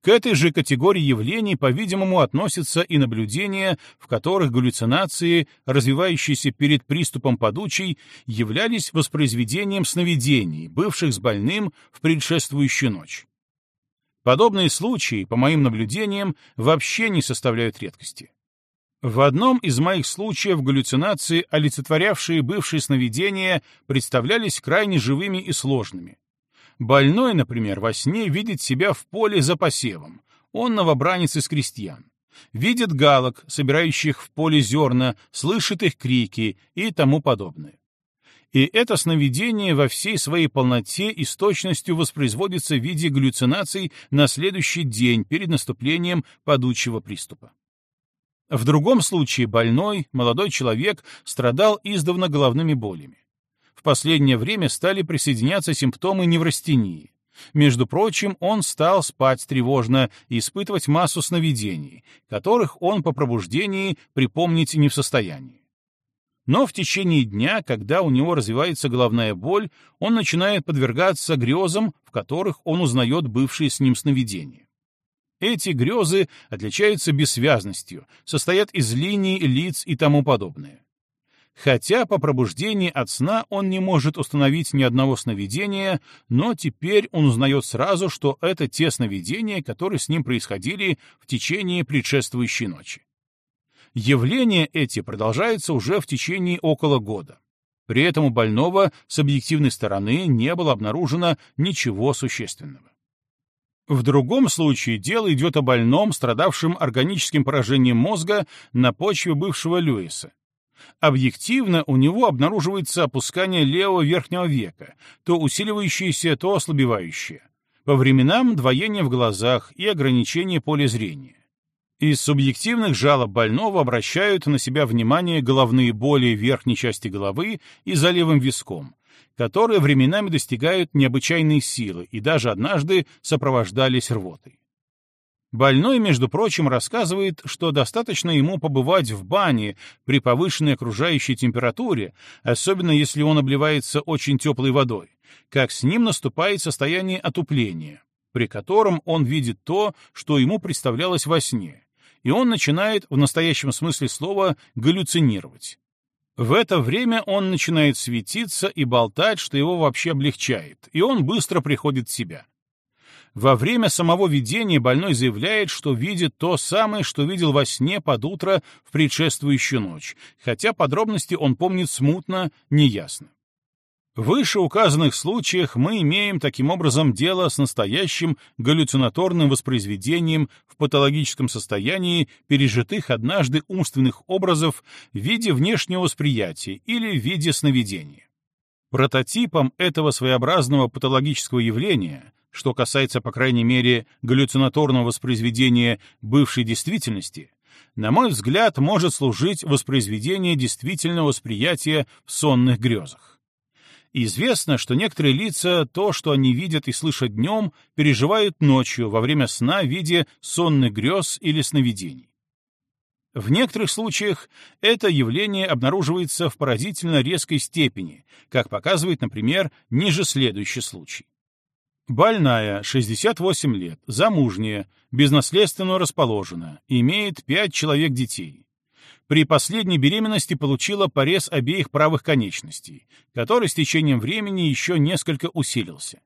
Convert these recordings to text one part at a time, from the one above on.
К этой же категории явлений, по-видимому, относятся и наблюдения, в которых галлюцинации, развивающиеся перед приступом подучей, являлись воспроизведением сновидений, бывших с больным в предшествующую ночь. Подобные случаи, по моим наблюдениям, вообще не составляют редкости. В одном из моих случаев галлюцинации, олицетворявшие бывшие сновидения, представлялись крайне живыми и сложными. Больной, например, во сне видит себя в поле за посевом. Он новобранец из крестьян. Видит галок, собирающих в поле зерна, слышит их крики и тому подобное. И это сновидение во всей своей полноте и с точностью воспроизводится в виде галлюцинаций на следующий день перед наступлением падучего приступа. В другом случае больной, молодой человек, страдал издавна головными болями в последнее время стали присоединяться симптомы неврастении. Между прочим, он стал спать тревожно и испытывать массу сновидений, которых он по пробуждении припомнить не в состоянии. Но в течение дня, когда у него развивается головная боль, он начинает подвергаться грезам, в которых он узнает бывшие с ним сновидения. Эти грезы отличаются бессвязностью, состоят из линий, лиц и тому подобное. Хотя по пробуждении от сна он не может установить ни одного сновидения, но теперь он узнает сразу, что это те сновидения, которые с ним происходили в течение предшествующей ночи. Явления эти продолжаются уже в течение около года. При этом у больного с объективной стороны не было обнаружено ничего существенного. В другом случае дело идет о больном, страдавшем органическим поражением мозга на почве бывшего Льюиса, Объективно у него обнаруживается опускание левого верхнего века, то усиливающееся, то ослабевающее. По временам двоение в глазах и ограничение поля зрения. Из субъективных жалоб больного обращают на себя внимание головные боли верхней части головы и за левым виском, которые временами достигают необычайной силы и даже однажды сопровождались рвотой. Больной, между прочим, рассказывает, что достаточно ему побывать в бане при повышенной окружающей температуре, особенно если он обливается очень теплой водой, как с ним наступает состояние отупления, при котором он видит то, что ему представлялось во сне, и он начинает в настоящем смысле слова галлюцинировать. В это время он начинает светиться и болтать, что его вообще облегчает, и он быстро приходит в себя. Во время самого видения больной заявляет, что видит то самое, что видел во сне под утро в предшествующую ночь, хотя подробности он помнит смутно, неясно. В вышеуказанных случаях мы имеем таким образом дело с настоящим галлюцинаторным воспроизведением в патологическом состоянии пережитых однажды умственных образов в виде внешнего восприятия или в виде сновидения. Прототипом этого своеобразного патологического явления что касается, по крайней мере, галлюцинаторного воспроизведения бывшей действительности, на мой взгляд, может служить воспроизведение действительного восприятия в сонных грезах. Известно, что некоторые лица то, что они видят и слышат днем, переживают ночью во время сна в виде сонных грез или сновидений. В некоторых случаях это явление обнаруживается в поразительно резкой степени, как показывает, например, ниже следующий случай. Больная, 68 лет, замужняя, безнаследственно расположена, имеет 5 человек детей. При последней беременности получила порез обеих правых конечностей, который с течением времени еще несколько усилился.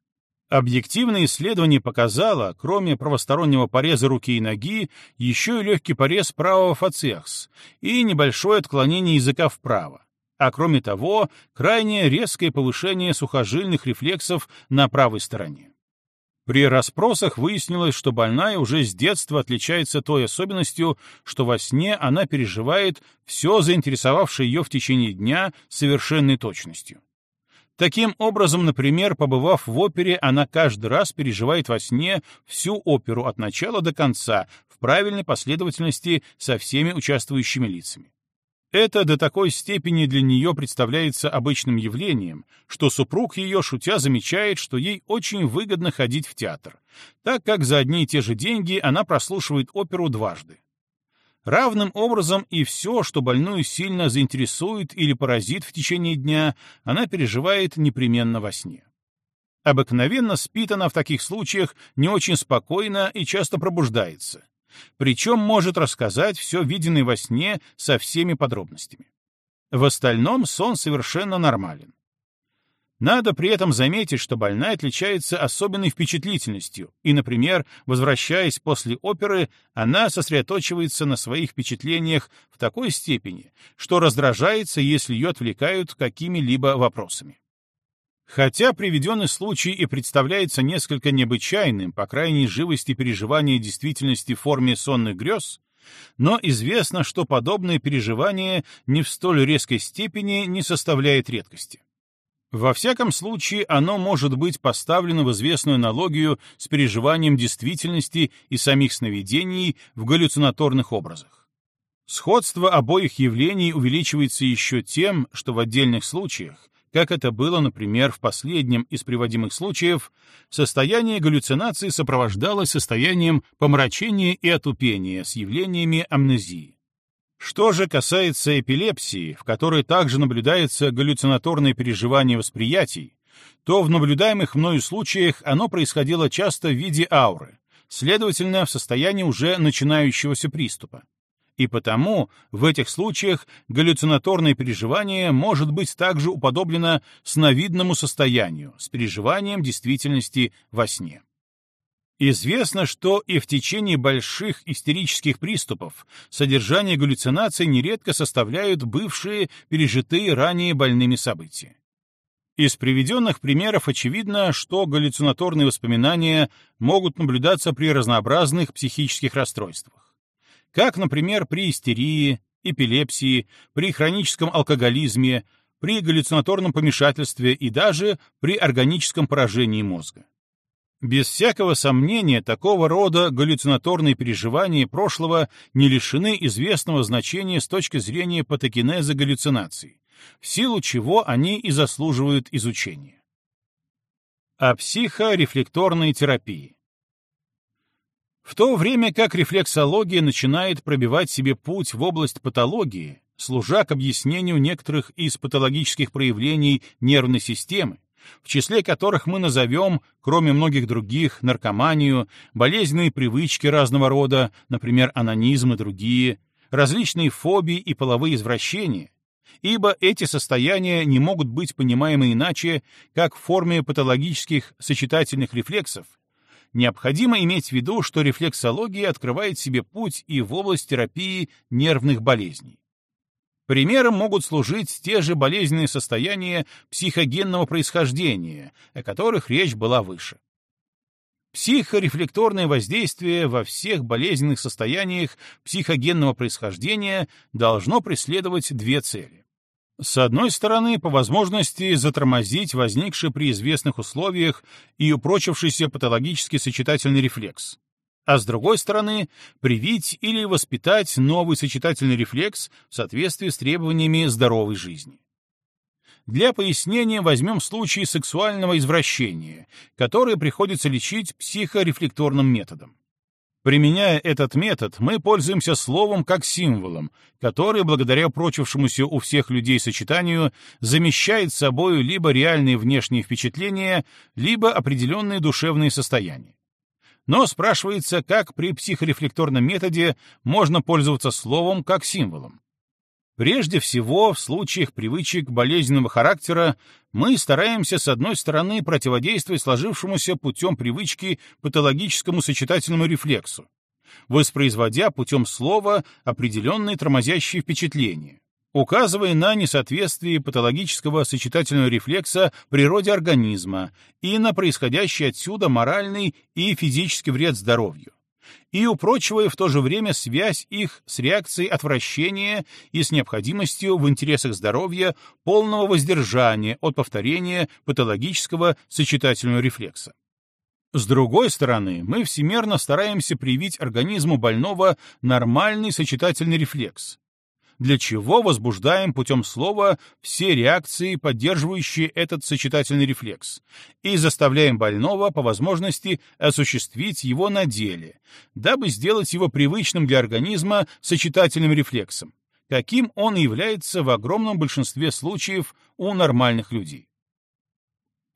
Объективное исследование показало, кроме правостороннего пореза руки и ноги, еще и легкий порез правого фациахс и небольшое отклонение языка вправо, а кроме того, крайне резкое повышение сухожильных рефлексов на правой стороне. При расспросах выяснилось, что больная уже с детства отличается той особенностью, что во сне она переживает все заинтересовавшее ее в течение дня совершенной точностью. Таким образом, например, побывав в опере, она каждый раз переживает во сне всю оперу от начала до конца в правильной последовательности со всеми участвующими лицами. Это до такой степени для нее представляется обычным явлением, что супруг ее, шутя, замечает, что ей очень выгодно ходить в театр, так как за одни и те же деньги она прослушивает оперу дважды. Равным образом и все, что больную сильно заинтересует или поразит в течение дня, она переживает непременно во сне. Обыкновенно спит она в таких случаях не очень спокойно и часто пробуждается. Причем может рассказать все виденное во сне со всеми подробностями. В остальном сон совершенно нормален. Надо при этом заметить, что больная отличается особенной впечатлительностью, и, например, возвращаясь после оперы, она сосредоточивается на своих впечатлениях в такой степени, что раздражается, если ее отвлекают какими-либо вопросами. Хотя приведенный случай и представляется несколько необычайным, по крайней живости переживания действительности в форме сонных грез, но известно, что подобное переживание не в столь резкой степени не составляет редкости. Во всяком случае, оно может быть поставлено в известную аналогию с переживанием действительности и самих сновидений в галлюцинаторных образах. Сходство обоих явлений увеличивается еще тем, что в отдельных случаях, как это было, например, в последнем из приводимых случаев, состояние галлюцинации сопровождалось состоянием помрачения и отупения с явлениями амнезии. Что же касается эпилепсии, в которой также наблюдается галлюцинаторное переживание восприятий, то в наблюдаемых мною случаях оно происходило часто в виде ауры, следовательно, в состоянии уже начинающегося приступа. И потому в этих случаях галлюцинаторное переживание может быть также уподоблено сновидному состоянию с переживанием действительности во сне. Известно, что и в течение больших истерических приступов содержание галлюцинаций нередко составляют бывшие, пережитые ранее больными события. Из приведенных примеров очевидно, что галлюцинаторные воспоминания могут наблюдаться при разнообразных психических расстройствах. Как, например, при истерии, эпилепсии, при хроническом алкоголизме, при галлюцинаторном помешательстве и даже при органическом поражении мозга. Без всякого сомнения, такого рода галлюцинаторные переживания прошлого не лишены известного значения с точки зрения патогенеза галлюцинаций, в силу чего они и заслуживают изучения. О психорефлекторной терапии. В то время как рефлексология начинает пробивать себе путь в область патологии, служа к объяснению некоторых из патологических проявлений нервной системы, в числе которых мы назовем, кроме многих других, наркоманию, болезненные привычки разного рода, например, анонизм и другие, различные фобии и половые извращения, ибо эти состояния не могут быть понимаемы иначе, как в форме патологических сочетательных рефлексов, необходимо иметь в виду, что рефлексология открывает себе путь и в область терапии нервных болезней. Примером могут служить те же болезненные состояния психогенного происхождения, о которых речь была выше. Психорефлекторное воздействие во всех болезненных состояниях психогенного происхождения должно преследовать две цели. С одной стороны, по возможности затормозить возникший при известных условиях и упрочившийся патологический сочетательный рефлекс, а с другой стороны, привить или воспитать новый сочетательный рефлекс в соответствии с требованиями здоровой жизни. Для пояснения возьмем случай сексуального извращения, которое приходится лечить психорефлекторным методом. Применяя этот метод, мы пользуемся словом как символом, который, благодаря прочившемуся у всех людей сочетанию, замещает собою либо реальные внешние впечатления, либо определенные душевные состояния. Но спрашивается, как при психорефлекторном методе можно пользоваться словом как символом. Прежде всего, в случаях привычек болезненного характера мы стараемся, с одной стороны, противодействовать сложившемуся путем привычки патологическому сочетательному рефлексу, воспроизводя путем слова определенные тормозящие впечатления, указывая на несоответствие патологического сочетательного рефлекса природе организма и на происходящий отсюда моральный и физический вред здоровью, и упрочивая в то же время связь их с реакцией отвращения и с необходимостью в интересах здоровья полного воздержания от повторения патологического сочетательного рефлекса. С другой стороны, мы всемерно стараемся привить организму больного нормальный сочетательный рефлекс, для чего возбуждаем путем слова все реакции, поддерживающие этот сочетательный рефлекс, и заставляем больного по возможности осуществить его на деле, дабы сделать его привычным для организма сочетательным рефлексом, каким он является в огромном большинстве случаев у нормальных людей.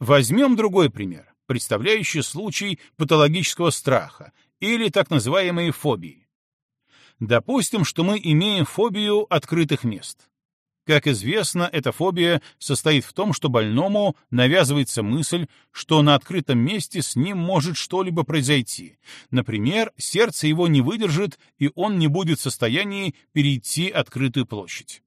Возьмем другой пример, представляющий случай патологического страха или так называемые фобии. Допустим, что мы имеем фобию открытых мест. Как известно, эта фобия состоит в том, что больному навязывается мысль, что на открытом месте с ним может что-либо произойти. Например, сердце его не выдержит, и он не будет в состоянии перейти открытую площадь.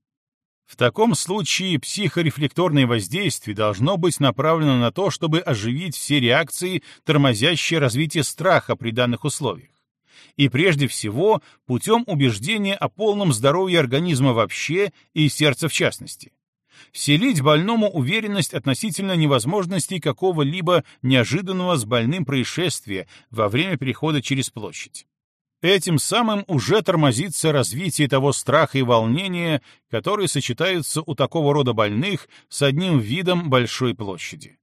В таком случае психорефлекторное воздействие должно быть направлено на то, чтобы оживить все реакции, тормозящие развитие страха при данных условиях и прежде всего путем убеждения о полном здоровье организма вообще и сердца в частности. Вселить больному уверенность относительно невозможности какого-либо неожиданного с больным происшествия во время перехода через площадь. Этим самым уже тормозится развитие того страха и волнения, которые сочетаются у такого рода больных с одним видом большой площади.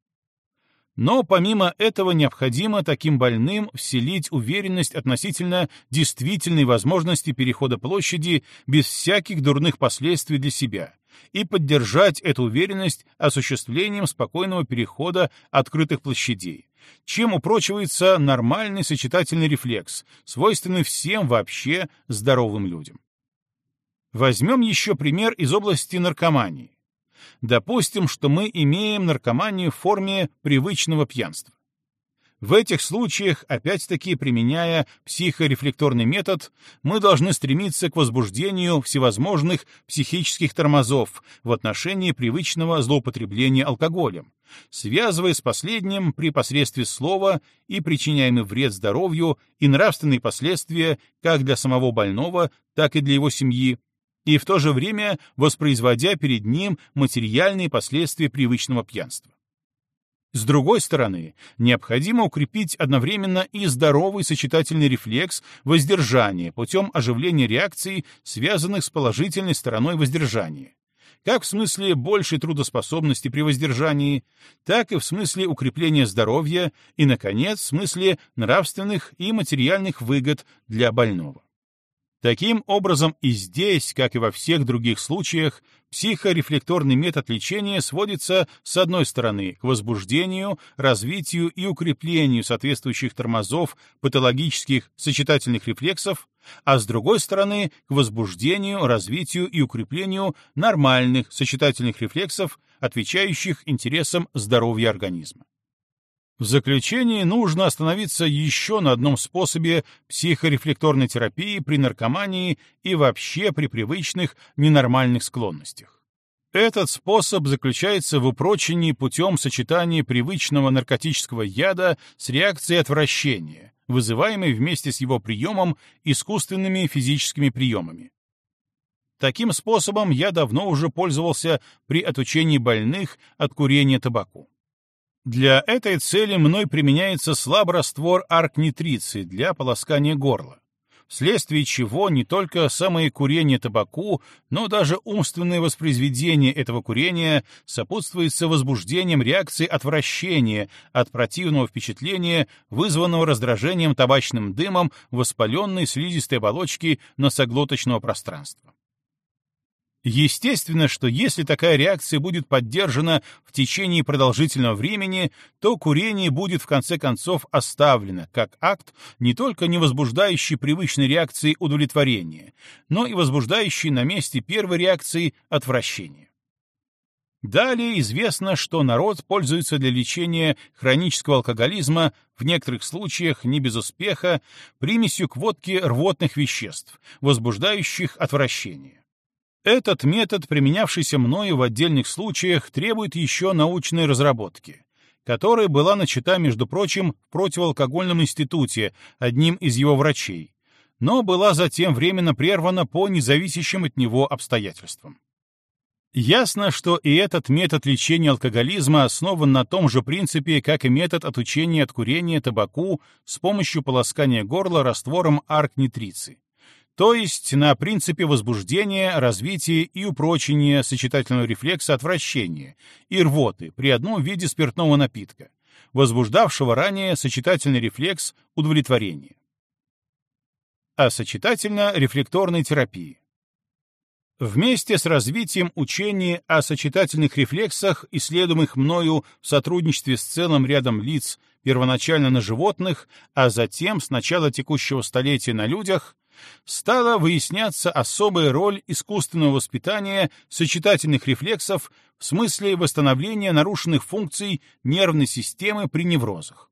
Но помимо этого необходимо таким больным вселить уверенность относительно действительной возможности перехода площади без всяких дурных последствий для себя и поддержать эту уверенность осуществлением спокойного перехода открытых площадей, чем упрочивается нормальный сочетательный рефлекс, свойственный всем вообще здоровым людям. Возьмем еще пример из области наркомании. Допустим, что мы имеем наркоманию в форме привычного пьянства. В этих случаях, опять-таки применяя психорефлекторный метод, мы должны стремиться к возбуждению всевозможных психических тормозов в отношении привычного злоупотребления алкоголем, связывая с последним при посредстве слова и причиняемый вред здоровью и нравственные последствия как для самого больного, так и для его семьи, и в то же время воспроизводя перед ним материальные последствия привычного пьянства. С другой стороны, необходимо укрепить одновременно и здоровый сочетательный рефлекс воздержания путем оживления реакций, связанных с положительной стороной воздержания, как в смысле большей трудоспособности при воздержании, так и в смысле укрепления здоровья и, наконец, в смысле нравственных и материальных выгод для больного. Таким образом, и здесь, как и во всех других случаях, психорефлекторный метод лечения сводится, с одной стороны, к возбуждению, развитию и укреплению соответствующих тормозов патологических сочетательных рефлексов, а с другой стороны, к возбуждению, развитию и укреплению нормальных сочетательных рефлексов, отвечающих интересам здоровья организма. В заключение нужно остановиться еще на одном способе психорефлекторной терапии при наркомании и вообще при привычных ненормальных склонностях. Этот способ заключается в упрочении путем сочетания привычного наркотического яда с реакцией отвращения, вызываемой вместе с его приемом искусственными физическими приемами. Таким способом я давно уже пользовался при отучении больных от курения табаку. Для этой цели мной применяется слабораствор аркнитрицы для полоскания горла, вследствие чего не только самое курение табаку, но даже умственное воспроизведение этого курения сопутствуется возбуждением реакции отвращения от противного впечатления, вызванного раздражением табачным дымом воспаленной слизистой оболочки носоглоточного пространства. Естественно, что если такая реакция будет поддержана в течение продолжительного времени, то курение будет в конце концов оставлено как акт, не только не возбуждающий привычной реакции удовлетворения, но и возбуждающий на месте первой реакции отвращение. Далее известно, что народ пользуется для лечения хронического алкоголизма в некоторых случаях не без успеха примесью к водке рвотных веществ, возбуждающих отвращение. Этот метод, применявшийся мною в отдельных случаях, требует еще научной разработки, которая была начата, между прочим, в противоалкогольном институте одним из его врачей, но была затем временно прервана по независящим от него обстоятельствам. Ясно, что и этот метод лечения алкоголизма основан на том же принципе, как и метод отучения от курения табаку с помощью полоскания горла раствором аркнитрицы то есть на принципе возбуждения, развития и упрочения сочетательного рефлекса отвращения и рвоты при одном виде спиртного напитка, возбуждавшего ранее сочетательный рефлекс удовлетворения. О сочетательно-рефлекторной терапии. Вместе с развитием учения о сочетательных рефлексах, исследуемых мною в сотрудничестве с целым рядом лиц, первоначально на животных, а затем с начала текущего столетия на людях, стала выясняться особая роль искусственного воспитания сочетательных рефлексов в смысле восстановления нарушенных функций нервной системы при неврозах.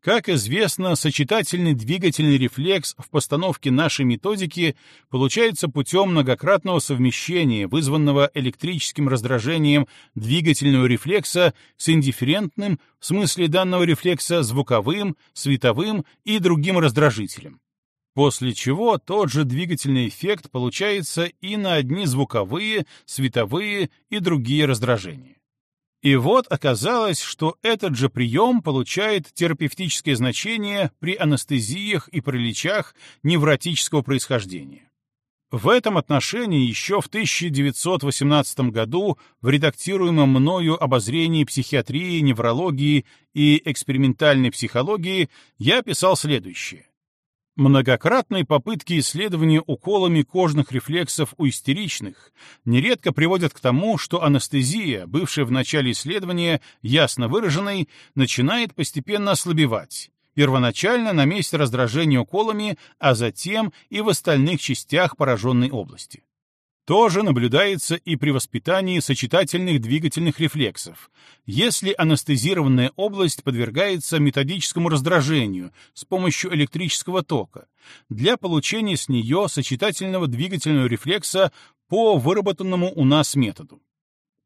Как известно, сочетательный двигательный рефлекс в постановке нашей методики получается путем многократного совмещения, вызванного электрическим раздражением двигательного рефлекса с индифферентным, в смысле данного рефлекса, звуковым, световым и другим раздражителем. После чего тот же двигательный эффект получается и на одни звуковые, световые и другие раздражения. И вот оказалось, что этот же прием получает терапевтическое значение при анестезиях и параличах невротического происхождения. В этом отношении еще в 1918 году в редактируемом мною обозрении психиатрии, неврологии и экспериментальной психологии я писал следующее. Многократные попытки исследования уколами кожных рефлексов у истеричных нередко приводят к тому, что анестезия, бывшая в начале исследования ясно выраженной, начинает постепенно ослабевать, первоначально на месте раздражения уколами, а затем и в остальных частях пораженной области. Тоже наблюдается и при воспитании сочетательных двигательных рефлексов, если анестезированная область подвергается методическому раздражению с помощью электрического тока, для получения с нее сочетательного двигательного рефлекса по выработанному у нас методу.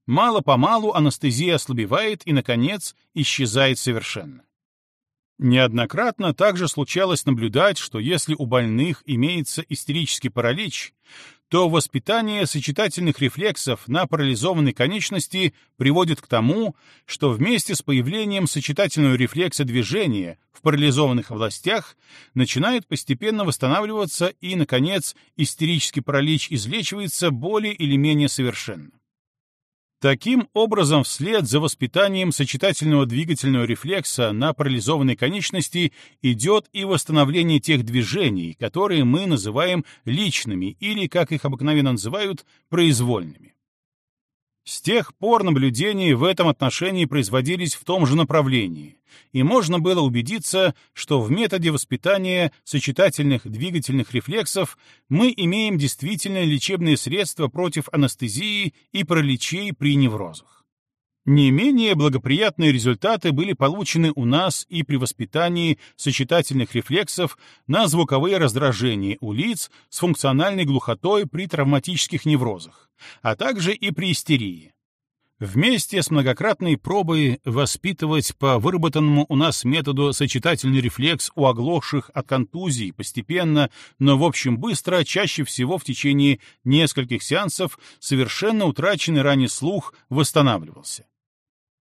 Мало-помалу анестезия ослабевает и, наконец, исчезает совершенно. Неоднократно также случалось наблюдать, что если у больных имеется истерический паралич, то воспитание сочетательных рефлексов на парализованной конечности приводит к тому, что вместе с появлением сочетательного рефлекса движения в парализованных областях начинает постепенно восстанавливаться и, наконец, истерический паралич излечивается более или менее совершенно. Таким образом, вслед за воспитанием сочетательного двигательного рефлекса на парализованной конечности идет и восстановление тех движений, которые мы называем личными или, как их обыкновенно называют, произвольными. С тех пор наблюдения в этом отношении производились в том же направлении, и можно было убедиться, что в методе воспитания сочетательных двигательных рефлексов мы имеем действительно лечебные средства против анестезии и параличей при неврозах. Не менее благоприятные результаты были получены у нас и при воспитании сочетательных рефлексов на звуковые раздражения у лиц с функциональной глухотой при травматических неврозах, а также и при истерии. Вместе с многократной пробой воспитывать по выработанному у нас методу сочетательный рефлекс у оглохших от контузий постепенно, но в общем быстро, чаще всего в течение нескольких сеансов, совершенно утраченный ранее слух восстанавливался.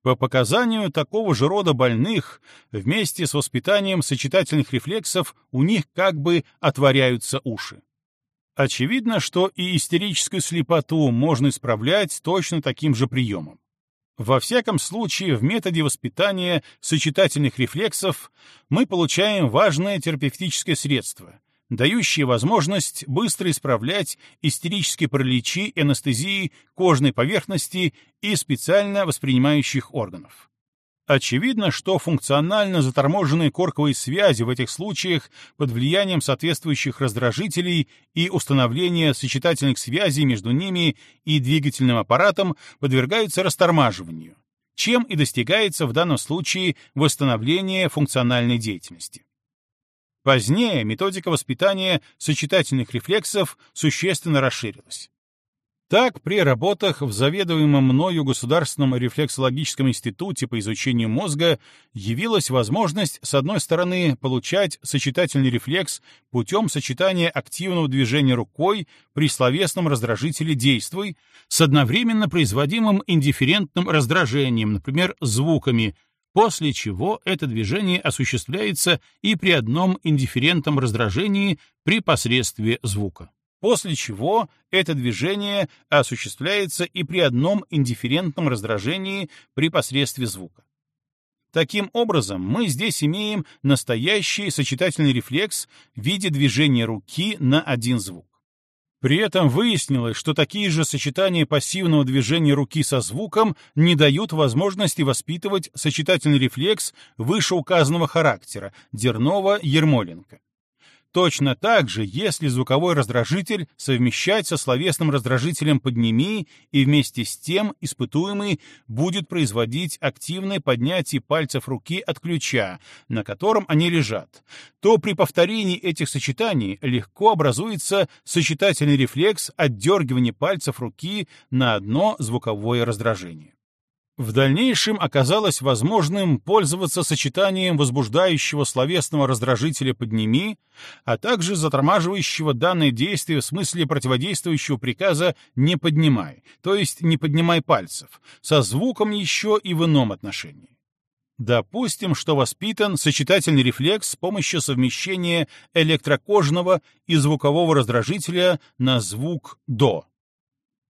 По показанию такого же рода больных, вместе с воспитанием сочетательных рефлексов у них как бы отворяются уши. Очевидно, что и истерическую слепоту можно исправлять точно таким же приемом. Во всяком случае, в методе воспитания сочетательных рефлексов мы получаем важное терапевтическое средство, дающие возможность быстро исправлять истерические параличи анестезии кожной поверхности и специально воспринимающих органов. Очевидно, что функционально заторможенные корковые связи в этих случаях под влиянием соответствующих раздражителей и установления сочетательных связей между ними и двигательным аппаратом подвергаются растормаживанию, чем и достигается в данном случае восстановление функциональной деятельности. Позднее методика воспитания сочетательных рефлексов существенно расширилась. Так, при работах в заведуемом мною Государственном рефлексологическом институте по изучению мозга явилась возможность, с одной стороны, получать сочетательный рефлекс путем сочетания активного движения рукой при словесном раздражителе «действуй» с одновременно производимым индифферентным раздражением, например, звуками, после чего это движение осуществляется и при одном индифферентном раздражении при посредстве звука. После чего это движение осуществляется и при одном индифферентном раздражении при посредстве звука. Таким образом, мы здесь имеем настоящий сочетательный рефлекс в виде движения руки на один звук. При этом выяснилось, что такие же сочетания пассивного движения руки со звуком не дают возможности воспитывать сочетательный рефлекс вышеуказанного характера Дернова-Ермоленко. Точно так же, если звуковой раздражитель совмещать со словесным раздражителем «подними» и вместе с тем испытуемый будет производить активное поднятие пальцев руки от ключа, на котором они лежат, то при повторении этих сочетаний легко образуется сочетательный рефлекс отдергивания пальцев руки на одно звуковое раздражение. В дальнейшем оказалось возможным пользоваться сочетанием возбуждающего словесного раздражителя «подними», а также затормаживающего данное действие в смысле противодействующего приказа «не поднимай», то есть «не поднимай пальцев», со звуком еще и в ином отношении. Допустим, что воспитан сочетательный рефлекс с помощью совмещения электрокожного и звукового раздражителя на звук «до».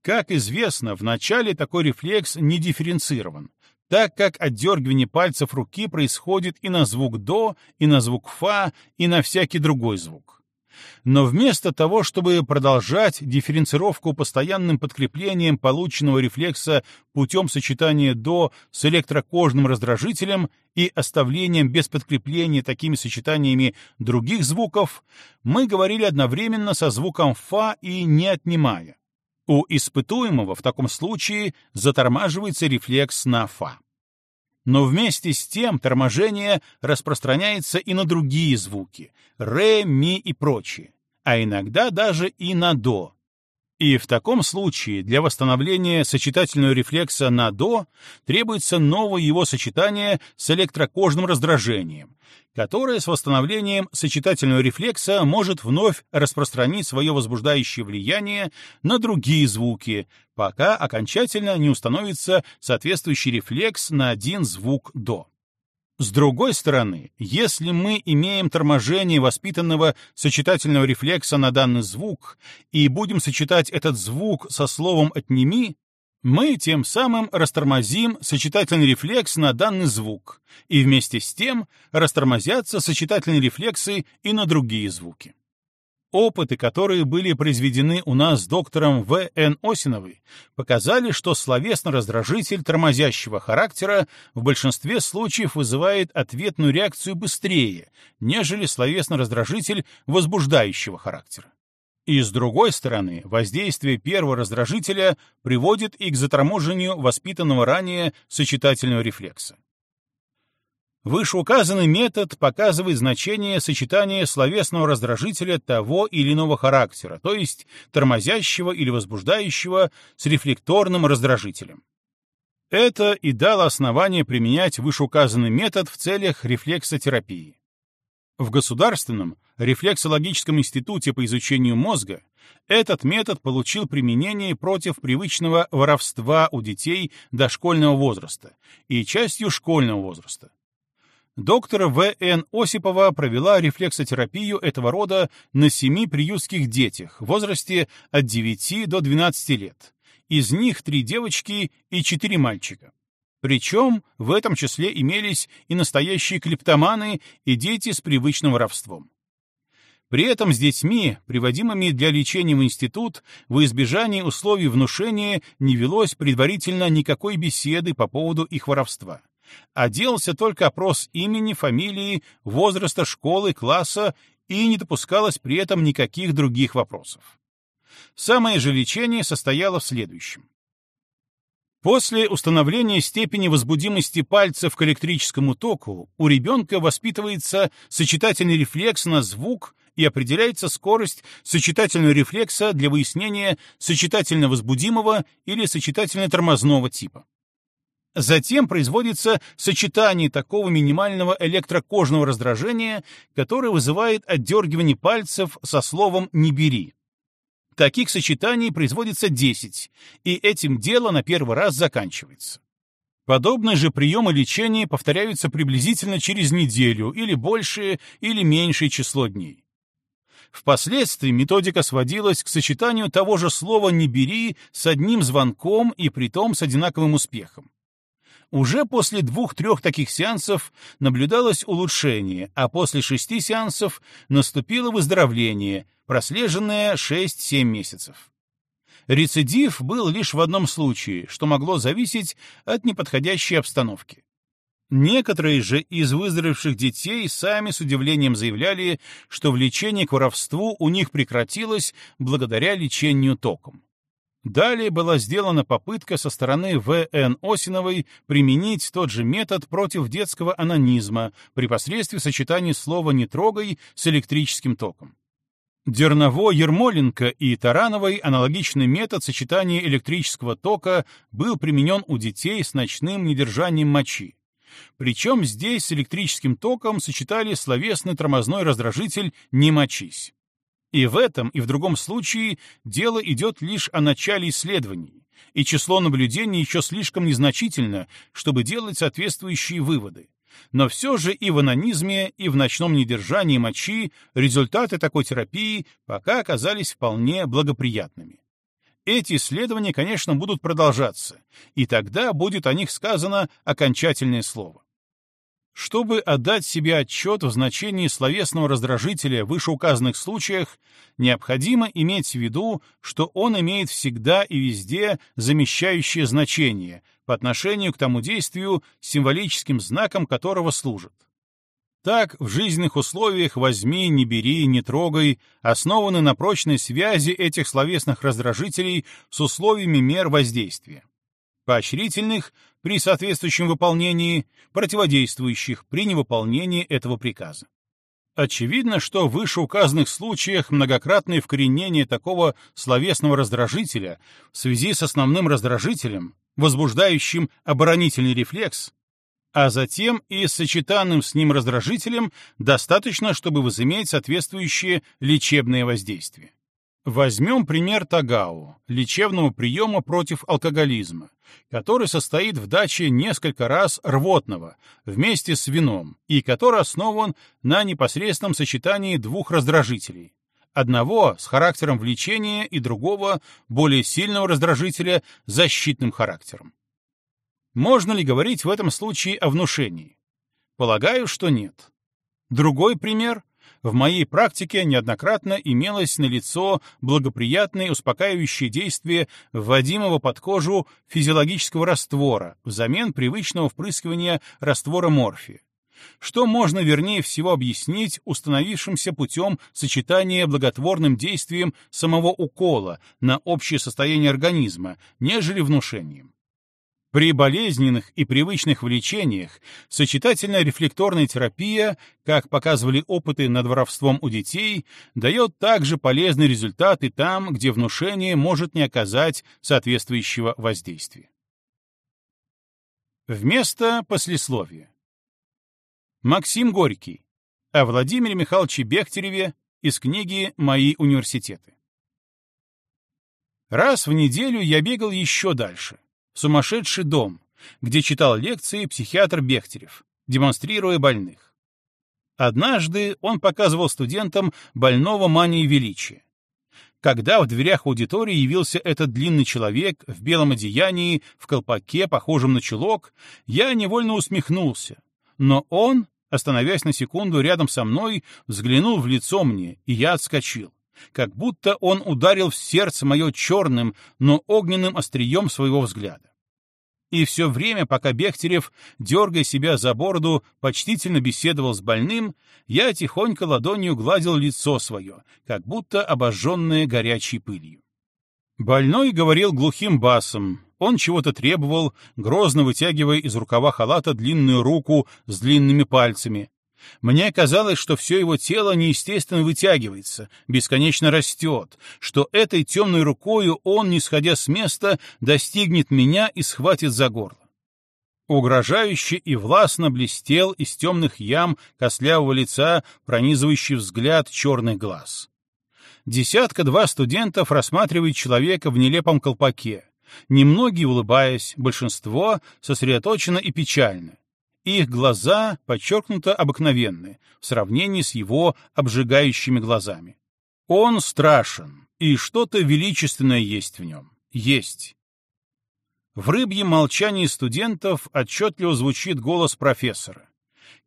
Как известно, в начале такой рефлекс не дифференцирован, так как отдергивание пальцев руки происходит и на звук «до», и на звук «фа», и на всякий другой звук. Но вместо того, чтобы продолжать дифференцировку постоянным подкреплением полученного рефлекса путем сочетания «до» с электрокожным раздражителем и оставлением без подкрепления такими сочетаниями других звуков, мы говорили одновременно со звуком «фа» и не отнимая. У испытуемого в таком случае затормаживается рефлекс на фа. Но вместе с тем торможение распространяется и на другие звуки — ре, ми и прочие, а иногда даже и на до. И в таком случае для восстановления сочетательного рефлекса на до требуется новое его сочетание с электрокожным раздражением, которое с восстановлением сочетательного рефлекса может вновь распространить свое возбуждающее влияние на другие звуки, пока окончательно не установится соответствующий рефлекс на один звук до. С другой стороны, если мы имеем торможение воспитанного сочетательного рефлекса на данный звук и будем сочетать этот звук со словом «отними», мы тем самым растормозим сочетательный рефлекс на данный звук, и вместе с тем растормозятся сочетательные рефлексы и на другие звуки. Опыты, которые были произведены у нас с доктором В. Н. Осиновой, показали, что словесный раздражитель тормозящего характера в большинстве случаев вызывает ответную реакцию быстрее, нежели словесный раздражитель возбуждающего характера. И с другой стороны, воздействие первого раздражителя приводит и к заторможению воспитанного ранее сочетательного рефлекса. Вышеуказанный метод показывает значение сочетания словесного раздражителя того или иного характера, то есть тормозящего или возбуждающего с рефлекторным раздражителем. Это и дало основание применять вышеуказанный метод в целях рефлексотерапии. В Государственном рефлексологическом институте по изучению мозга этот метод получил применение против привычного воровства у детей дошкольного возраста и частью школьного возраста доктор В.Н. Осипова провела рефлексотерапию этого рода на семи приютских детях в возрасте от 9 до 12 лет. Из них три девочки и четыре мальчика. Причем в этом числе имелись и настоящие клептоманы, и дети с привычным воровством. При этом с детьми, приводимыми для лечения в институт, в избежании условий внушения не велось предварительно никакой беседы по поводу их воровства а делался только опрос имени, фамилии, возраста, школы, класса, и не допускалось при этом никаких других вопросов. Самое же лечение состояло в следующем. После установления степени возбудимости пальцев к электрическому току у ребенка воспитывается сочетательный рефлекс на звук и определяется скорость сочетательного рефлекса для выяснения сочетательно возбудимого или сочетательно тормозного типа. Затем производится сочетание такого минимального электрокожного раздражения, которое вызывает отдергивание пальцев со словом «не бери». Таких сочетаний производится 10, и этим дело на первый раз заканчивается. Подобные же приемы лечения повторяются приблизительно через неделю или большее или меньшее число дней. Впоследствии методика сводилась к сочетанию того же слова «не бери» с одним звонком и притом с одинаковым успехом. Уже после двух-трех таких сеансов наблюдалось улучшение, а после шести сеансов наступило выздоровление, прослеженное 6-7 месяцев. Рецидив был лишь в одном случае, что могло зависеть от неподходящей обстановки. Некоторые же из выздоровевших детей сами с удивлением заявляли, что влечение к воровству у них прекратилось благодаря лечению током. Далее была сделана попытка со стороны В.Н. Осиновой применить тот же метод против детского анонизма при посредстве сочетания слова «не трогай» с электрическим током. Дерново, Ермоленко и Тарановой аналогичный метод сочетания электрического тока был применен у детей с ночным недержанием мочи. Причем здесь с электрическим током сочетали словесный тормозной раздражитель «не мочись». И в этом, и в другом случае дело идет лишь о начале исследований, и число наблюдений еще слишком незначительно, чтобы делать соответствующие выводы. Но все же и в анонизме, и в ночном недержании мочи результаты такой терапии пока оказались вполне благоприятными. Эти исследования, конечно, будут продолжаться, и тогда будет о них сказано окончательное слово. Чтобы отдать себе отчет в значении словесного раздражителя в вышеуказанных случаях, необходимо иметь в виду, что он имеет всегда и везде замещающее значение по отношению к тому действию, символическим знаком которого служит. Так, в жизненных условиях «возьми, не бери, не трогай» основаны на прочной связи этих словесных раздражителей с условиями мер воздействия поощрительных при соответствующем выполнении, противодействующих при невыполнении этого приказа. Очевидно, что в вышеуказанных случаях многократное вкоренение такого словесного раздражителя в связи с основным раздражителем, возбуждающим оборонительный рефлекс, а затем и сочетанным с ним раздражителем достаточно, чтобы возыметь соответствующее лечебное воздействие. Возьмем пример Тагау, лечебного приема против алкоголизма, который состоит в даче несколько раз рвотного вместе с вином и который основан на непосредственном сочетании двух раздражителей. Одного с характером влечения и другого, более сильного раздражителя, защитным характером. Можно ли говорить в этом случае о внушении? Полагаю, что нет. Другой пример в моей практике неоднократно имелось налицо благоприятное успокаивающее действие вводимого под кожу физиологического раствора взамен привычного впрыскивания раствора морфия что можно вернее всего объяснить установившимся путем сочетания благотворным действием самого укола на общее состояние организма, нежели внушением. При болезненных и привычных влечениях сочетательная рефлекторная терапия, как показывали опыты над воровством у детей, дает также полезный результат и там, где внушение может не оказать соответствующего воздействия. Вместо послесловия. Максим Горький. О Владимире Михайловиче Бехтереве из книги «Мои университеты». Раз в неделю я бегал еще дальше — Сумасшедший дом, где читал лекции психиатр Бехтерев, демонстрируя больных. Однажды он показывал студентам больного мании величия. Когда в дверях аудитории явился этот длинный человек в белом одеянии, в колпаке, похожем на чулок, я невольно усмехнулся. Но он, остановясь на секунду рядом со мной, взглянул в лицо мне, и я отскочил как будто он ударил в сердце мое черным, но огненным острием своего взгляда. И все время, пока Бехтерев, дергая себя за бороду, почтительно беседовал с больным, я тихонько ладонью гладил лицо свое, как будто обожженное горячей пылью. Больной говорил глухим басом, он чего-то требовал, грозно вытягивая из рукава халата длинную руку с длинными пальцами, мне казалось, что все его тело неестественно вытягивается, бесконечно растет, что этой темной рукою он, не сходя с места, достигнет меня и схватит за горло. Угрожающе и властно блестел из темных ям кослявого лица пронизывающий взгляд черных глаз. Десятка-два студентов рассматривает человека в нелепом колпаке, немногие улыбаясь, большинство сосредоточено и печально их глаза подчеркнуто обыкновенны в сравнении с его обжигающими глазами. Он страшен, и что-то величественное есть в нем. Есть. В рыбьем молчании студентов отчетливо звучит голос профессора.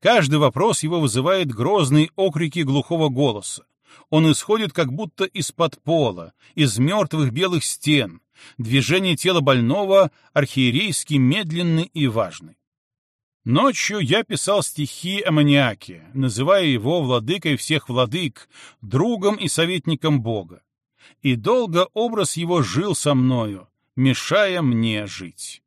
Каждый вопрос его вызывает грозные окрики глухого голоса. Он исходит как будто из-под пола, из мертвых белых стен. Движение тела больного архиерейски медленный и важный. Ночью я писал стихи о маниаке, называя его владыкой всех владык, другом и советником Бога. И долго образ его жил со мною, мешая мне жить.